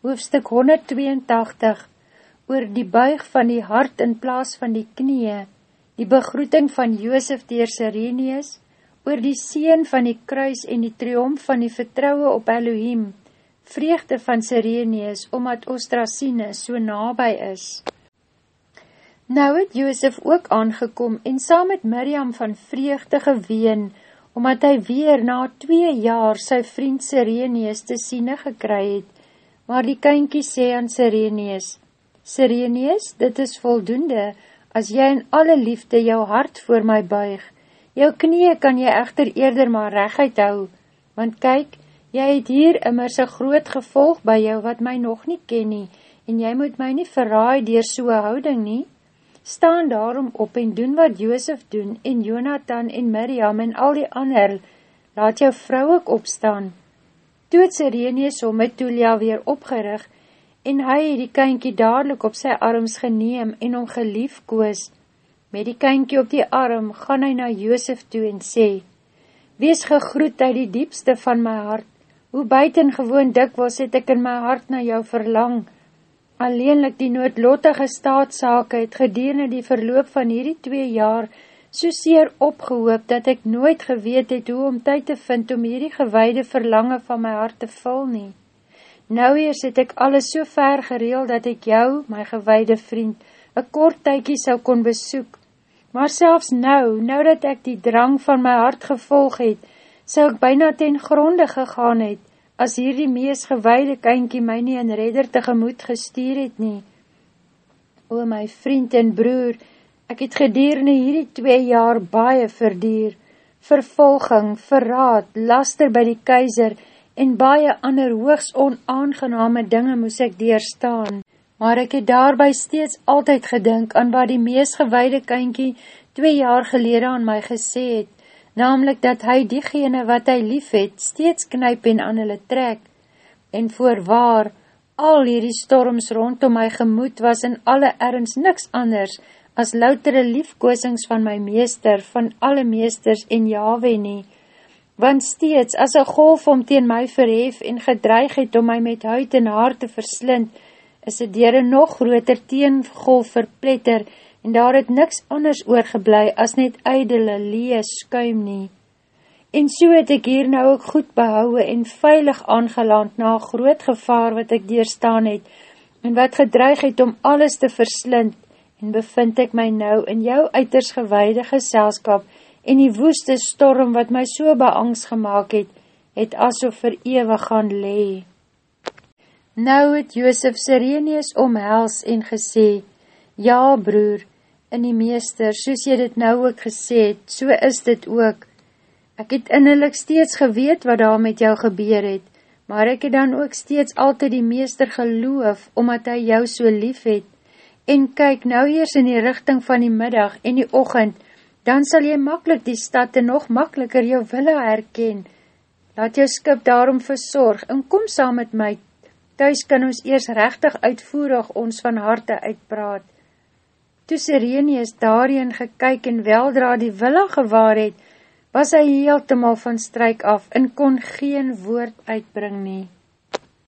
hoofstuk 182, oor die buig van die hart in plaas van die knie, die begroeting van Joosef dier Sireneus, oor die seen van die kruis en die triomf van die vertrouwe op Elohim, vreegte van Sireneus, omdat Ostracine so nabij is. Nou het Joosef ook aangekom en saam met Miriam van vreegte geween, omdat hy weer na twee jaar sy vriend Sireneus te siene gekry het, maar die kynkie sê aan Sireneus, Sireneus, dit is voldoende, as jy in alle liefde jou hart voor my buig. Jou knie kan jy echter eerder maar rechuit hou, want kyk, jy het hier immers een groot gevolg by jou wat my nog nie ken nie, en jy moet my nie verraai dier soe houding nie. Staan daarom op en doen wat Joosef doen, en Jonathan en Miriam en al die ander, laat jou vrou ook opstaan, Toe het Sireneus om met Tulia weer opgerig en hy het die kynkie dadelijk op sy arms geneem en om gelief koos. Met die kynkie op die arm gaan hy na Joosef toe en sê, Wees gegroet uit die diepste van my hart, hoe buitengewoon dikwels het ek in my hart na jou verlang. Alleenlik die noodlottige staatsake het gedurende die verloop van hierdie twee jaar so seer opgehoop, dat ek nooit geweet het hoe om tyd te vind om hierdie gewaide verlange van my hart te vul nie. Nou eers het ek alles so ver gereel, dat ek jou, my gewaide vriend, een kort tykie sou kon besoek. Maar selfs nou, nou dat ek die drang van my hart gevolg het, sou ek byna ten gronde gegaan het, as hierdie mees gewaide kynkie my nie in redder tegemoet gestuur het nie. O my vriend en broer, Ek het gedurende hierdie twee jaar baie verdier, vervolging, verraad, laster by die keizer en baie ander hoogs onaangename dinge moes ek deerstaan. Maar ek het daarby steeds altyd gedink aan wat die mees gewaide kynkie twee jaar gelede aan my gesê het, namelijk dat hy diegene wat hy lief het, steeds knyp en aan hulle trek. En voorwaar, al hierdie storms rondom my gemoed was in alle ergens niks anders, as loutere liefkoosings van my meester, van alle meesters en Yahweh nie, want steeds as een golf om teen my verhef en gedreig het om my met huid en haar te verslind, is het dier een nog groter teengolf verpletter en daar het niks anders oorgeblei as net eidele lees skuim nie. En so het ek hier nou ook goed behouwe en veilig aangeland na groot gevaar wat ek deurstaan het en wat gedreig het om alles te verslind en bevind ek my nou in jou uiters gewaide geselskap en die woeste storm wat my so beangst gemaakt het, het asof vir eeuwig gaan lee. Nou het Joosef Sireneus omhels en gesê, Ja, broer, in die meester, soos jy dit nou ook gesê het, so is dit ook. Ek het innerlik steeds geweet wat daar met jou gebeur het, maar ek het dan ook steeds altyd die meester geloof, omdat hy jou so lief het, en kyk nou eers in die richting van die middag en die ochend, dan sal jy makkelijk die stad en nog makkeliker jou wille herken. Laat jou skip daarom verzorg en kom saam met my, thuis kan ons eers rechtig uitvoerig ons van harte uitpraat. Toe Sireneus daarin gekyk en weldra die wille gewaar het, was hy heeltemaal van strijk af en kon geen woord uitbring nie.